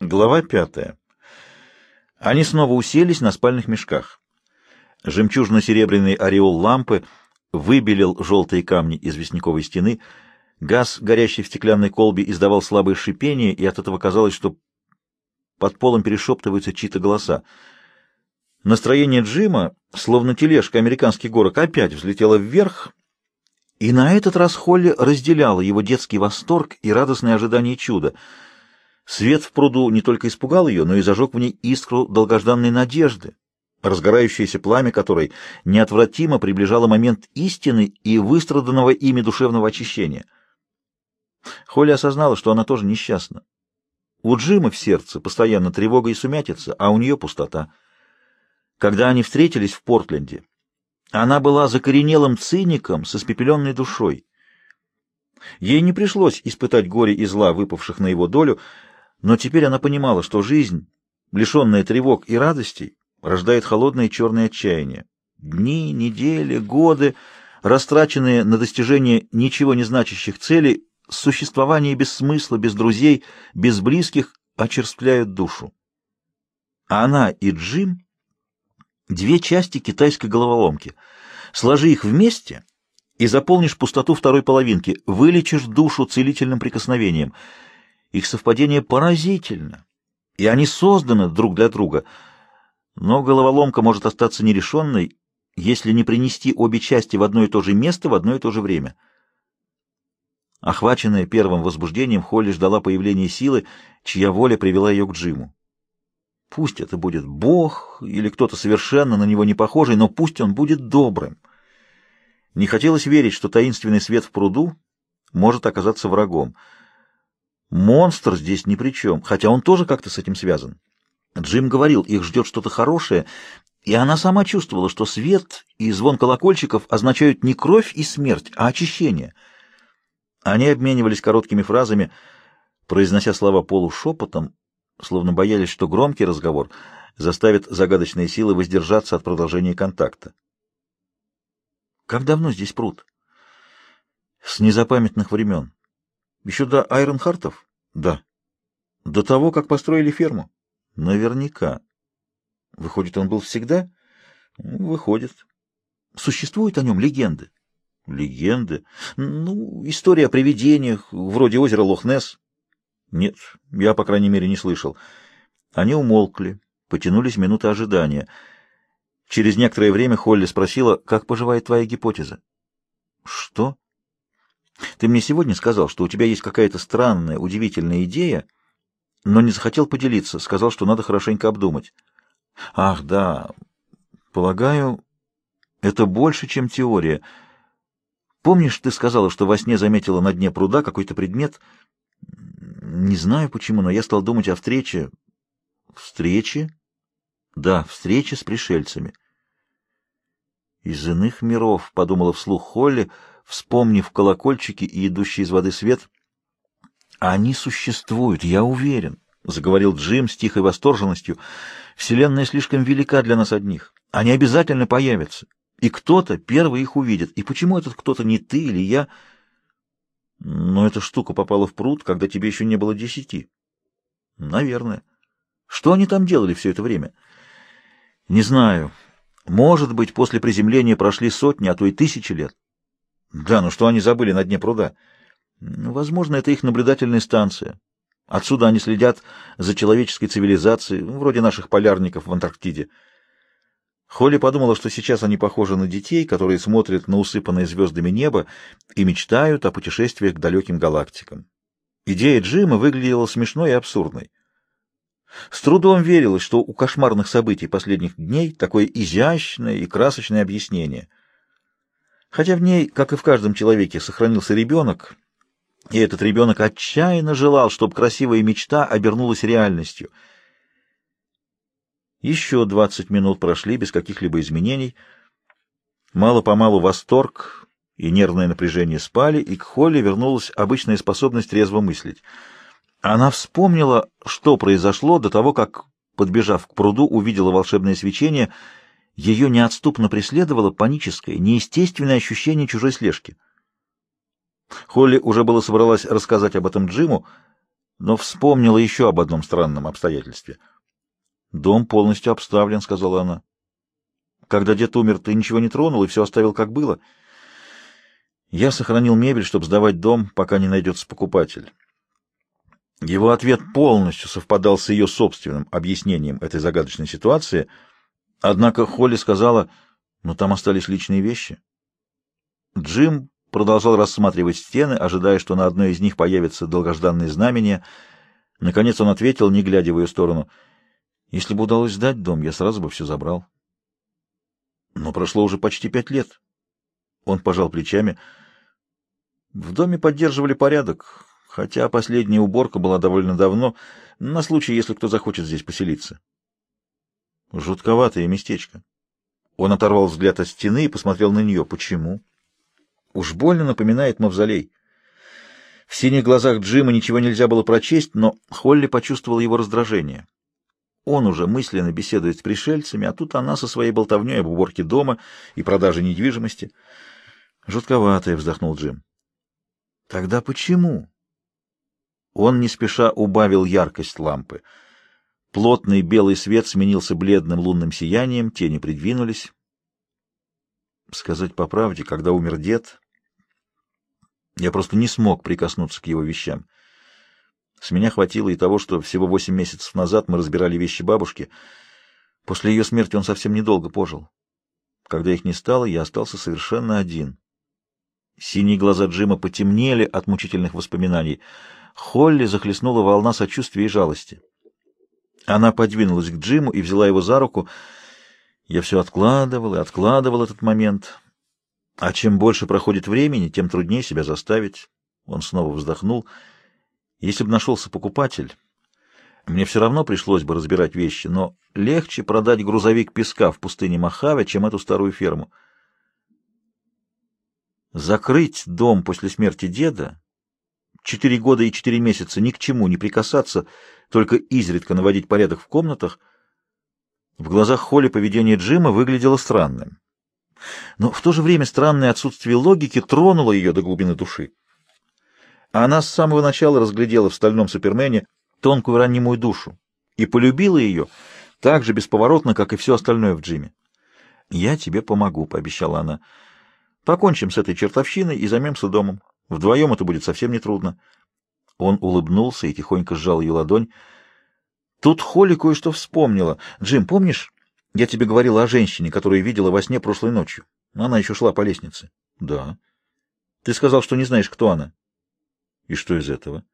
Глава пятая. Они снова уселись на спальных мешках. Жемчужно-серебряный ореол лампы выбелил желтые камни известняковой стены. Газ, горящий в стеклянной колбе, издавал слабое шипение, и от этого казалось, что под полом перешептываются чьи-то голоса. Настроение Джима, словно тележка американских горок, опять взлетело вверх, и на этот раз Холли разделяла его детский восторг и радостное ожидание чуда — Свет в пруду не только испугал ее, но и зажег в ней искру долгожданной надежды, разгорающееся пламя которой неотвратимо приближало момент истины и выстраданного ими душевного очищения. Холли осознала, что она тоже несчастна. У Джима в сердце постоянно тревога и сумятица, а у нее пустота. Когда они встретились в Портленде, она была закоренелым циником с испепеленной душой. Ей не пришлось испытать горе и зла, выпавших на его долю, но теперь она понимала, что жизнь, лишенная тревог и радостей, рождает холодное черное отчаяние. Дни, недели, годы, растраченные на достижение ничего не значащих целей, существование без смысла, без друзей, без близких, очерствляют душу. А она и Джим — две части китайской головоломки. Сложи их вместе — и заполнишь пустоту второй половинки, вылечишь душу целительным прикосновением — их совпадение поразительно, и они созданы друг для друга. Но головоломка может остаться нерешенной, если не принести обе части в одно и то же место в одно и то же время. Охваченная первым возбуждением, Холли ждала появления силы, чья воля привела ее к Джиму. Пусть это будет Бог или кто-то совершенно на него не похожий, но пусть он будет добрым. Не хотелось верить, что таинственный свет в пруду может оказаться врагом — Монстр здесь ни при чем, хотя он тоже как-то с этим связан. Джим говорил, их ждет что-то хорошее, и она сама чувствовала, что свет и звон колокольчиков означают не кровь и смерть, а очищение. Они обменивались короткими фразами, произнося слова полушепотом, словно боялись, что громкий разговор заставит загадочные силы воздержаться от продолжения контакта. «Как давно здесь пруд?» «С незапамятных времен. Еще до Айронхартов? Да. До того, как построили ферму? Наверняка. Выходит, он был всегда? Выходит. Существуют о нем легенды? Легенды? Ну, история о привидениях, вроде озера Лохнесс. Нет, я, по крайней мере, не слышал. Они умолкли, потянулись минуты ожидания. Через некоторое время Холли спросила, как поживает твоя гипотеза. Что? Ты мне сегодня сказал, что у тебя есть какая-то странная, удивительная идея, но не захотел поделиться, сказал, что надо хорошенько обдумать. Ах, да, полагаю, это больше, чем теория. Помнишь, ты сказала, что во сне заметила на дне пруда какой-то предмет? Не знаю почему, но я стал думать о встрече. Встрече? Да, встрече с пришельцами. Из иных миров, подумала вслух Холли, — вспомнив колокольчики и идущий из воды свет. «Они существуют, я уверен», — заговорил Джим с тихой восторженностью. «Вселенная слишком велика для нас одних. Они обязательно появятся, и кто-то первый их увидит. И почему этот кто-то не ты или я?» «Но эта штука попала в пруд, когда тебе еще не было десяти». «Наверное. Что они там делали все это время?» «Не знаю. Может быть, после приземления прошли сотни, а то и тысячи лет. Да, но что они забыли на дне пруда? Ну, возможно, это их наблюдательная станция. Отсюда они следят за человеческой цивилизацией, ну, вроде наших полярников в Антарктиде. Холли подумала, что сейчас они похожи на детей, которые смотрят на усыпанное звездами небо и мечтают о путешествиях к далеким галактикам. Идея Джима выглядела смешной и абсурдной. С трудом верилось, что у кошмарных событий последних дней такое изящное и красочное объяснение — Хотя в ней, как и в каждом человеке, сохранился ребенок, и этот ребенок отчаянно желал, чтобы красивая мечта обернулась реальностью. Еще двадцать минут прошли без каких-либо изменений. Мало-помалу восторг и нервное напряжение спали, и к Холли вернулась обычная способность трезво мыслить. Она вспомнила, что произошло до того, как, подбежав к пруду, увидела волшебное свечение — ее неотступно преследовало паническое, неестественное ощущение чужой слежки. Холли уже было собралась рассказать об этом Джиму, но вспомнила еще об одном странном обстоятельстве. «Дом полностью обставлен», — сказала она. «Когда дед умер, ты ничего не тронул и все оставил как было». Я сохранил мебель, чтобы сдавать дом, пока не найдется покупатель. Его ответ полностью совпадал с ее собственным объяснением этой загадочной ситуации, однако Холли сказала, но там остались личные вещи. Джим продолжал рассматривать стены, ожидая, что на одной из них появится долгожданное знамение. Наконец он ответил, не глядя в ее сторону, «Если бы удалось сдать дом, я сразу бы все забрал». Но прошло уже почти пять лет. Он пожал плечами. В доме поддерживали порядок, хотя последняя уборка была довольно давно, на случай, если кто захочет здесь поселиться. Жутковатое местечко. Он оторвал взгляд от стены и посмотрел на нее. Почему? Уж больно напоминает мавзолей. В синих глазах Джима ничего нельзя было прочесть, но Холли почувствовал его раздражение. Он уже мысленно беседует с пришельцами, а тут она со своей болтовней об уборке дома и продаже недвижимости — Жутковатое, вздохнул Джим. Тогда почему? Он не спеша убавил яркость лампы. Плотный белый свет сменился бледным лунным сиянием, тени придвинулись. Сказать по правде, когда умер дед, я просто не смог прикоснуться к его вещам. С меня хватило и того, что всего восемь месяцев назад мы разбирали вещи бабушки. После ее смерти он совсем недолго пожил. Когда их не стало, я остался совершенно один. Синие глаза Джима потемнели от мучительных воспоминаний. Холли захлестнула волна сочувствия и жалости. Она подвинулась к Джиму и взяла его за руку. Я все откладывал и откладывал этот момент. А чем больше проходит времени, тем труднее себя заставить. Он снова вздохнул. Если бы нашелся покупатель, мне все равно пришлось бы разбирать вещи, но легче продать грузовик песка в пустыне Махаве, чем эту старую ферму. Закрыть дом после смерти деда, четыре года и четыре месяца ни к чему не прикасаться, только изредка наводить порядок в комнатах, в глазах Холли поведение Джима выглядело странным. Но в то же время странное отсутствие логики тронуло ее до глубины души. Она с самого начала разглядела в стальном супермене тонкую ранимую душу и полюбила ее так же бесповоротно, как и все остальное в Джиме. «Я тебе помогу», — пообещала она. Покончим с этой чертовщиной и займемся домом. Вдвоем это будет совсем нетрудно. Он улыбнулся и тихонько сжал ее ладонь. Тут Холли кое-что вспомнила. «Джим, помнишь, я тебе говорила о женщине, которую видела во сне прошлой ночью? Она еще шла по лестнице». «Да». «Ты сказал, что не знаешь, кто она». «И что из этого?»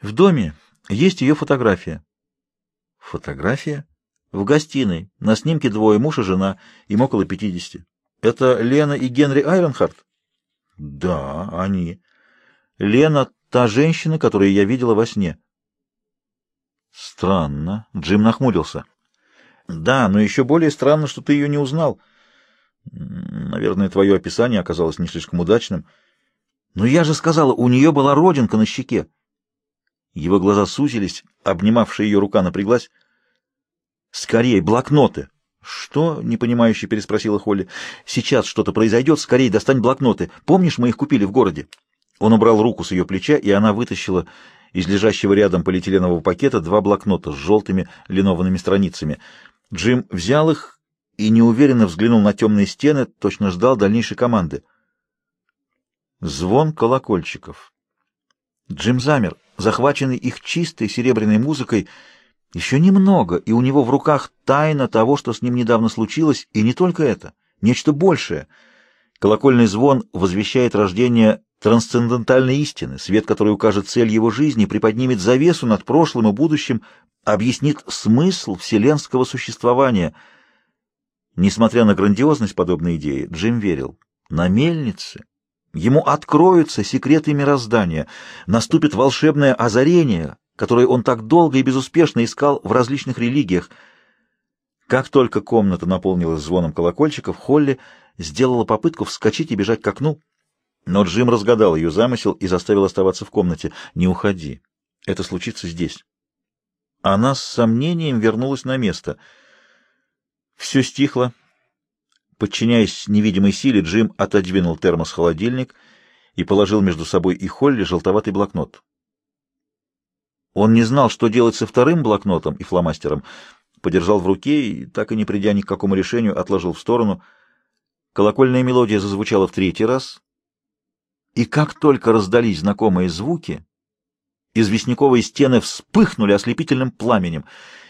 «В доме есть ее фотография». «Фотография?» «В гостиной. На снимке двое, муж и жена, им около пятидесяти». Это Лена и Генри Айронхарт? Да, они. Лена — та женщина, которую я видела во сне. Странно. Джим нахмурился. Да, но еще более странно, что ты ее не узнал. Наверное, твое описание оказалось не слишком удачным. Но я же сказала, у нее была родинка на щеке. Его глаза сузились, обнимавшая ее рука напряглась. «Скорее, блокноты!» «Что?» — непонимающе переспросила Холли. «Сейчас что-то произойдет. Скорее достань блокноты. Помнишь, мы их купили в городе?» Он убрал руку с ее плеча, и она вытащила из лежащего рядом полиэтиленового пакета два блокнота с желтыми линованными страницами. Джим взял их и неуверенно взглянул на темные стены, точно ждал дальнейшей команды. Звон колокольчиков. Джим замер, захваченный их чистой серебряной музыкой, — еще немного, и у него в руках тайна того, что с ним недавно случилось, и не только это, нечто большее. Колокольный звон возвещает рождение трансцендентальной истины, свет, который укажет цель его жизни, приподнимет завесу над прошлым и будущим, объяснит смысл вселенского существования. Несмотря на грандиозность подобной идеи, Джим верил. На мельнице ему откроются секреты мироздания, наступит волшебное озарение, которые он так долго и безуспешно искал в различных религиях. Как только комната наполнилась звоном колокольчиков, Холли сделала попытку вскочить и бежать к окну, но Джим разгадал ее замысел и заставил оставаться в комнате. «Не уходи. Это случится здесь». Она с сомнением вернулась на место. Все стихло. Подчиняясь невидимой силе, Джим отодвинул термос-холодильник и положил между собой и Холли желтоватый блокнот. Он не знал, что делать со вторым блокнотом и фломастером, подержал в руке и, так и не придя ни к какому решению, отложил в сторону. Колокольная мелодия зазвучала в третий раз, и как только раздались знакомые звуки, известняковые стены вспыхнули ослепительным пламенем.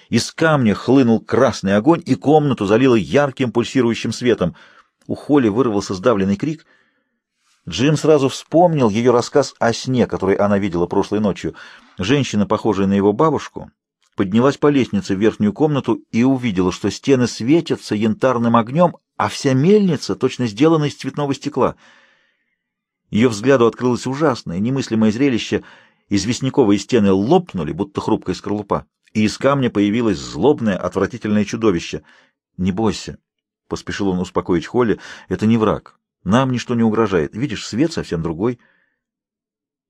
Из камня хлынул красный огонь, и комнату залило ярким пульсирующим светом. У Холли вырвался сдавленный крик. Джим сразу вспомнил ее рассказ о сне, который она видела прошлой ночью. Женщина, похожая на его бабушку, поднялась по лестнице в верхнюю комнату и увидела, что стены светятся янтарным огнем, а вся мельница точно сделана из цветного стекла. Ее взгляду открылось ужасное, немыслимое зрелище. Известняковые стены лопнули, будто хрупкая скорлупа, и из камня появилось злобное, отвратительное чудовище. «Не бойся», — поспешил он успокоить Холли, — «это не враг. Нам ничто не угрожает. Видишь, свет совсем другой».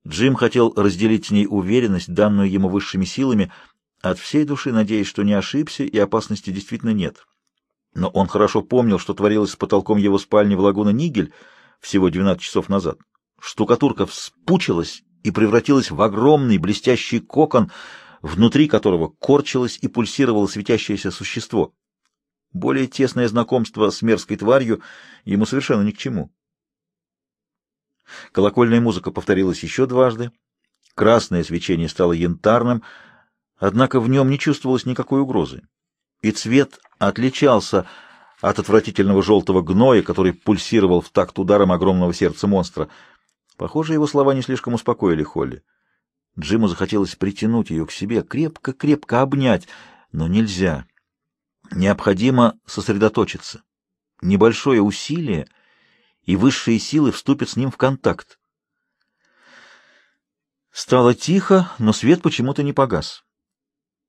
Джим хотел разделить с ней уверенность, данную ему высшими силами, от всей души надеясь, что не ошибся и опасности действительно нет. Но он хорошо помнил, что творилось с потолком его спальни в лагуна Нигель всего 12 часов назад. Штукатурка вспучилась и превратилась в огромный блестящий кокон, внутри которого корчилось и пульсировало светящееся существо. Более тесное знакомство с мерзкой тварью ему совершенно ни к чему. Колокольная музыка повторилась еще дважды. Красное свечение стало янтарным, однако в нем не чувствовалось никакой угрозы. И цвет отличался от отвратительного желтого гноя, который пульсировал в такт ударом огромного сердца монстра. Похоже, его слова не слишком успокоили Холли. Джиму захотелось притянуть ее к себе, крепко-крепко обнять, но нельзя. Необходимо сосредоточиться. Небольшое усилие — и высшие силы вступят с ним в контакт. Стало тихо, но свет почему-то не погас.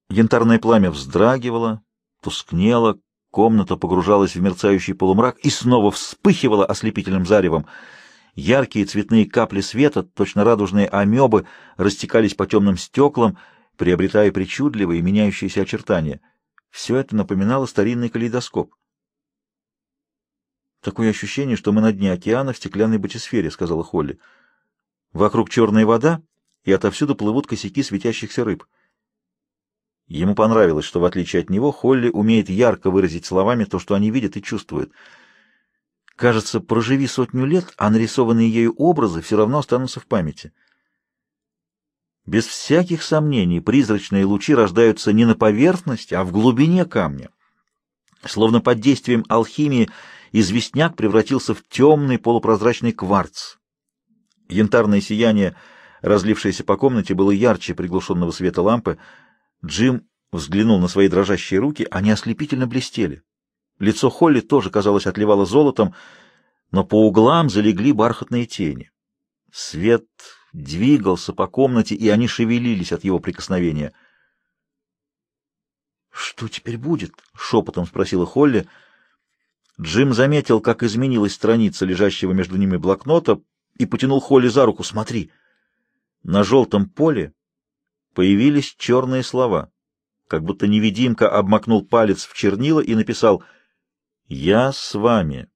Янтарное пламя вздрагивало, тускнело, комната погружалась в мерцающий полумрак и снова вспыхивала ослепительным заревом. Яркие цветные капли света, точно радужные амебы, растекались по темным стеклам, приобретая причудливые меняющиеся очертания. Все это напоминало старинный калейдоскоп. «Такое ощущение, что мы на дне океана в стеклянной батисфере», — сказала Холли. «Вокруг черная вода, и отовсюду плывут косяки светящихся рыб». Ему понравилось, что, в отличие от него, Холли умеет ярко выразить словами то, что они видят и чувствуют. Кажется, проживи сотню лет, а нарисованные ею образы все равно останутся в памяти. Без всяких сомнений призрачные лучи рождаются не на поверхности, а в глубине камня. Словно под действием алхимии известняк превратился в темный полупрозрачный кварц. Янтарное сияние, разлившееся по комнате, было ярче приглушенного света лампы. Джим взглянул на свои дрожащие руки, они ослепительно блестели. Лицо Холли тоже, казалось, отливало золотом, но по углам залегли бархатные тени. Свет двигался по комнате, и они шевелились от его прикосновения. «Что теперь будет?» — шепотом спросила Холли — Джим заметил, как изменилась страница лежащего между ними блокнота, и потянул Холли за руку. «Смотри!» На желтом поле появились черные слова. Как будто невидимка обмакнул палец в чернила и написал «Я с вами».